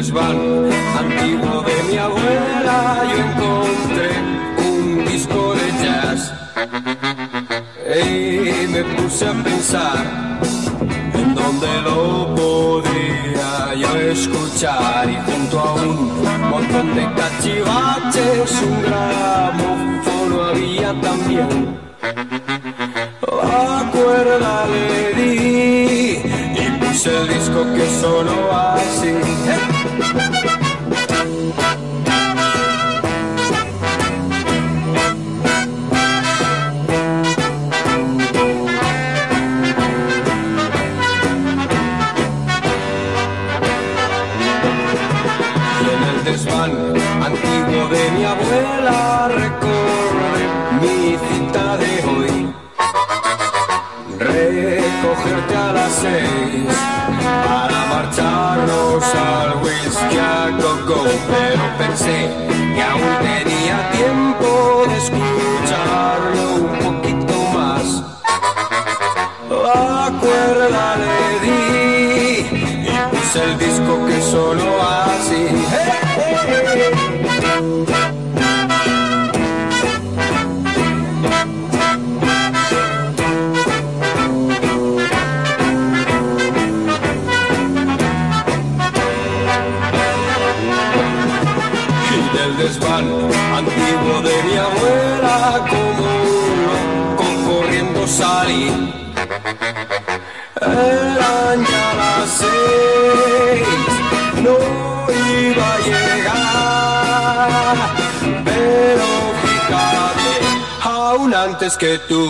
desván antiguo de mi abuela yo encontré un disco de jazz. Y me puse a pensar en dónde lo podría yo escuchar. Y junto a un montón de cachivaches un gramófono había también. La cuerda le di puse el disco que sonó así. En el desván antiguo de mi abuela recorre mi cita de Recogerte a las seis para marcharnos al whisky a coco, pero pensé que aún tenía tiempo de escucharlo un poquito más. La cuerda le di y puse el disco que sonó así. Y antiguo de mi abuela como un loco corriendo salí. Eran ya las seis, no iba a llegar, pero fíjate, aún antes que tú.